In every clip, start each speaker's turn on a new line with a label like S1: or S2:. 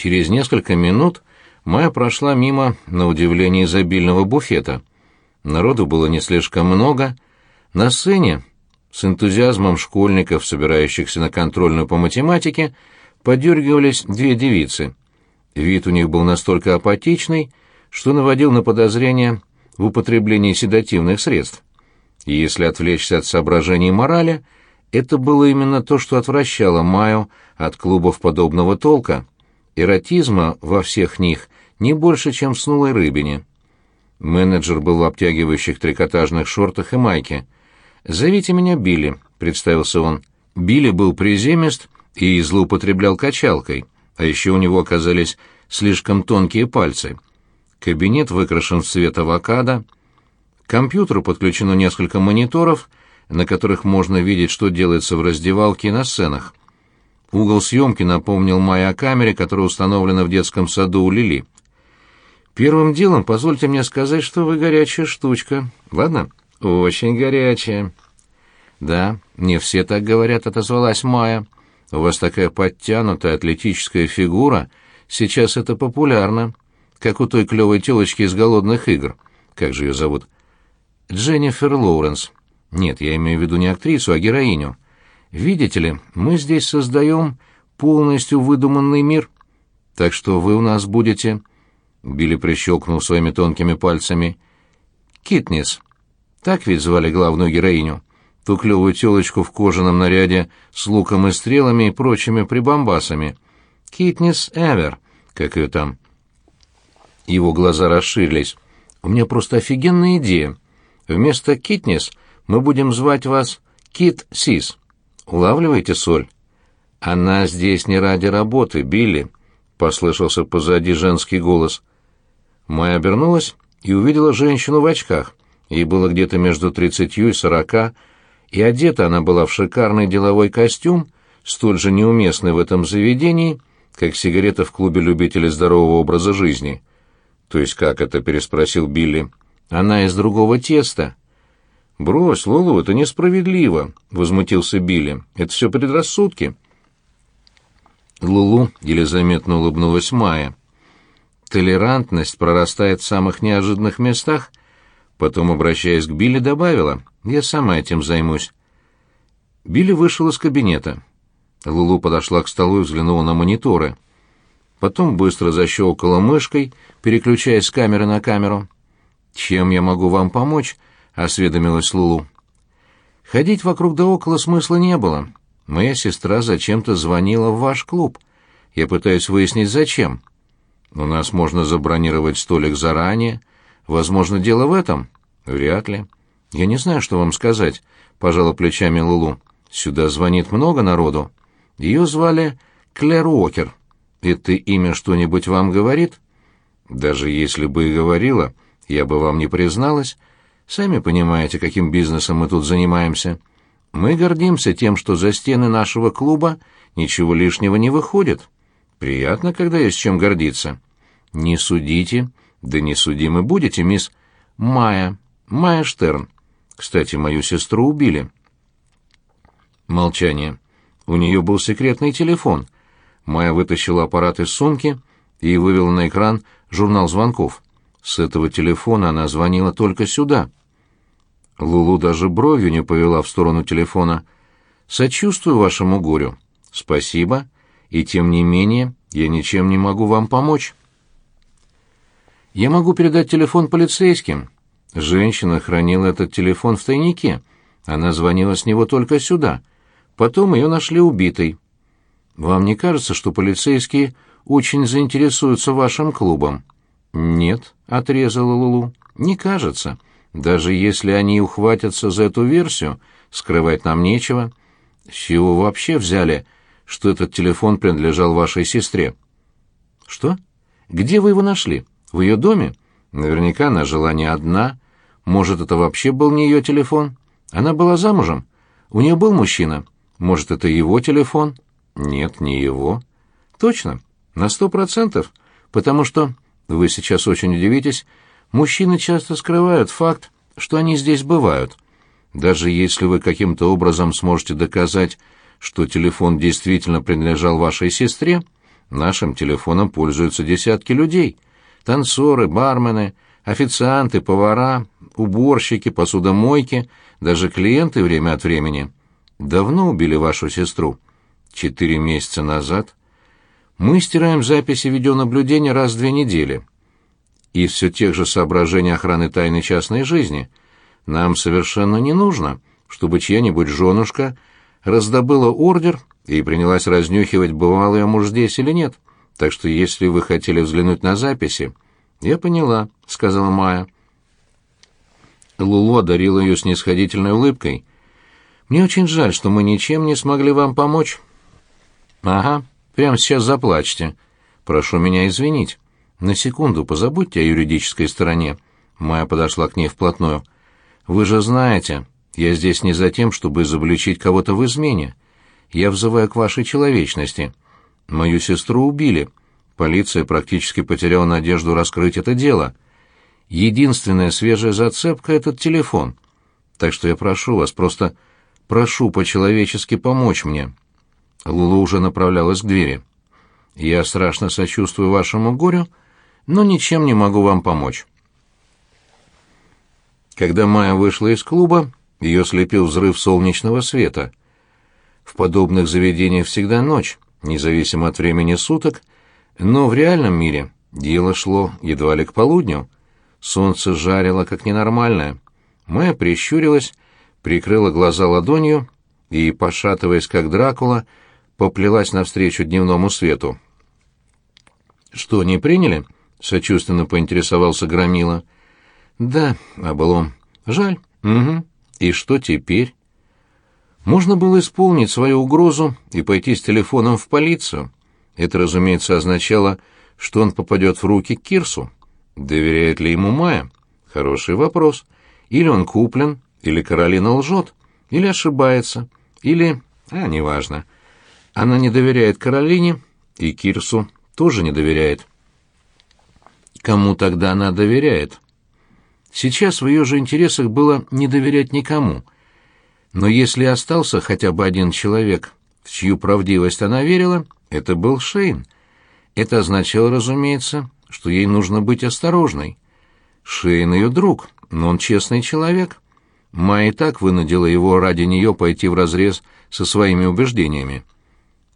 S1: Через несколько минут Майя прошла мимо, на удивление, изобильного буфета. Народу было не слишком много. На сцене, с энтузиазмом школьников, собирающихся на контрольную по математике, подергивались две девицы. Вид у них был настолько апатичный, что наводил на подозрение в употреблении седативных средств. И если отвлечься от соображений морали, это было именно то, что отвращало Майю от клубов подобного толка. Эротизма во всех них не больше, чем в снулой рыбине. Менеджер был в обтягивающих трикотажных шортах и майке. «Зовите меня Билли», — представился он. Билли был приземист и злоупотреблял качалкой, а еще у него оказались слишком тонкие пальцы. Кабинет выкрашен в цвет авокадо. К компьютеру подключено несколько мониторов, на которых можно видеть, что делается в раздевалке и на сценах. Угол съемки напомнил Майе о камере, которая установлена в детском саду у Лили. «Первым делом позвольте мне сказать, что вы горячая штучка. Ладно?» «Очень горячая». «Да, не все так говорят», — отозвалась Майя. «У вас такая подтянутая атлетическая фигура. Сейчас это популярно. Как у той клевой телочки из «Голодных игр». Как же ее зовут?» «Дженнифер Лоуренс». «Нет, я имею в виду не актрису, а героиню. Видите ли, мы здесь создаем полностью выдуманный мир. Так что вы у нас будете...» Билли прищелкнул своими тонкими пальцами. «Китнис. Так ведь звали главную героиню. Ту клевую телочку в кожаном наряде с луком и стрелами и прочими прибамбасами. Китнис Эвер, как ее там». Его глаза расширились. «У меня просто офигенная идея. Вместо Китнис мы будем звать вас Кит Сис. Улавливаете соль?» «Она здесь не ради работы, Билли», — послышался позади женский голос. Майя обернулась и увидела женщину в очках. Ей было где-то между тридцатью и сорока, и одета она была в шикарный деловой костюм, столь же неуместный в этом заведении, как сигарета в клубе любителей здорового образа жизни. «То есть как это?» — переспросил Билли. «Она из другого теста». «Брось, Лолу, это несправедливо», — возмутился Билли. «Это все предрассудки». Лулу еле заметно улыбнулась Майя. Толерантность прорастает в самых неожиданных местах. Потом, обращаясь к Билли, добавила, «Я сама этим займусь». Билли вышел из кабинета. Лулу подошла к столу и взглянула на мониторы. Потом быстро защелкала мышкой, переключаясь с камеры на камеру. «Чем я могу вам помочь?» — осведомилась Лулу. Ходить вокруг да около смысла не было. Моя сестра зачем-то звонила в ваш клуб. Я пытаюсь выяснить, зачем. У нас можно забронировать столик заранее. Возможно, дело в этом? Вряд ли. Я не знаю, что вам сказать, пожала плечами Лулу. Сюда звонит много народу. Ее звали Клэр Уокер. Это имя что-нибудь вам говорит? Даже если бы и говорила, я бы вам не призналась. Сами понимаете, каким бизнесом мы тут занимаемся. Мы гордимся тем, что за стены нашего клуба ничего лишнего не выходит. Приятно, когда есть чем гордиться. Не судите, да не судимы будете, мисс Майя, Майя Штерн. Кстати, мою сестру убили. Молчание. У нее был секретный телефон. Майя вытащила аппарат из сумки и вывела на экран журнал звонков. С этого телефона она звонила только сюда. Лулу даже бровью не повела в сторону телефона. «Сочувствую вашему горю». «Спасибо», и тем не менее я ничем не могу вам помочь. Я могу передать телефон полицейским. Женщина хранила этот телефон в тайнике. Она звонила с него только сюда. Потом ее нашли убитой. Вам не кажется, что полицейские очень заинтересуются вашим клубом? Нет, отрезала Лулу. Не кажется. Даже если они ухватятся за эту версию, скрывать нам нечего. С чего вообще взяли, что этот телефон принадлежал вашей сестре. Что? Где вы его нашли? В ее доме? Наверняка она жила не одна. Может, это вообще был не ее телефон? Она была замужем? У нее был мужчина? Может, это его телефон? Нет, не его. Точно, на сто процентов. Потому что, вы сейчас очень удивитесь, мужчины часто скрывают факт, что они здесь бывают. Даже если вы каким-то образом сможете доказать, что телефон действительно принадлежал вашей сестре, Нашим телефоном пользуются десятки людей. Танцоры, бармены, официанты, повара, уборщики, посудомойки, даже клиенты время от времени. Давно убили вашу сестру? Четыре месяца назад. Мы стираем записи видеонаблюдения раз в две недели. Из все тех же соображений охраны тайны частной жизни. Нам совершенно не нужно, чтобы чья-нибудь женушка раздобыла ордер и принялась разнюхивать, бывал ее муж здесь или нет. Так что если вы хотели взглянуть на записи... «Я поняла», — сказала Майя. Лулу одарила ее снисходительной улыбкой. «Мне очень жаль, что мы ничем не смогли вам помочь». «Ага, прямо сейчас заплачьте. Прошу меня извинить. На секунду позабудьте о юридической стороне». Майя подошла к ней вплотную. «Вы же знаете, я здесь не за тем, чтобы изобличить кого-то в измене. Я взываю к вашей человечности. Мою сестру убили. Полиция практически потеряла надежду раскрыть это дело. Единственная свежая зацепка — этот телефон. Так что я прошу вас, просто прошу по-человечески помочь мне». Лулу уже направлялась к двери. «Я страшно сочувствую вашему горю, но ничем не могу вам помочь». Когда Майя вышла из клуба, ее слепил взрыв солнечного света. В подобных заведениях всегда ночь, независимо от времени суток, но в реальном мире дело шло едва ли к полудню. Солнце жарило как ненормальное. Майя прищурилась, прикрыла глаза ладонью и, пошатываясь как Дракула, поплелась навстречу дневному свету. «Что, не приняли?» — сочувственно поинтересовался Громила. «Да, облом. Жаль. Угу. И что теперь?» Можно было исполнить свою угрозу и пойти с телефоном в полицию. Это, разумеется, означало, что он попадет в руки Кирсу. Доверяет ли ему Майя? Хороший вопрос. Или он куплен, или Каролина лжет, или ошибается, или... А, неважно. Она не доверяет Каролине, и Кирсу тоже не доверяет. Кому тогда она доверяет? Сейчас в ее же интересах было не доверять никому — но если остался хотя бы один человек, в чью правдивость она верила, это был Шейн. Это означало, разумеется, что ей нужно быть осторожной. Шейн ее друг, но он честный человек. Майя и так вынудила его ради нее пойти вразрез со своими убеждениями.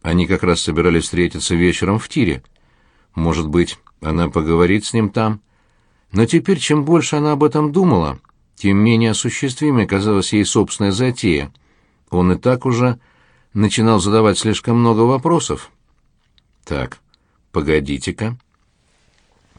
S1: Они как раз собирались встретиться вечером в тире. Может быть, она поговорит с ним там. Но теперь, чем больше она об этом думала, тем менее осуществимой казалась ей собственная затея. Он и так уже начинал задавать слишком много вопросов. Так, погодите-ка.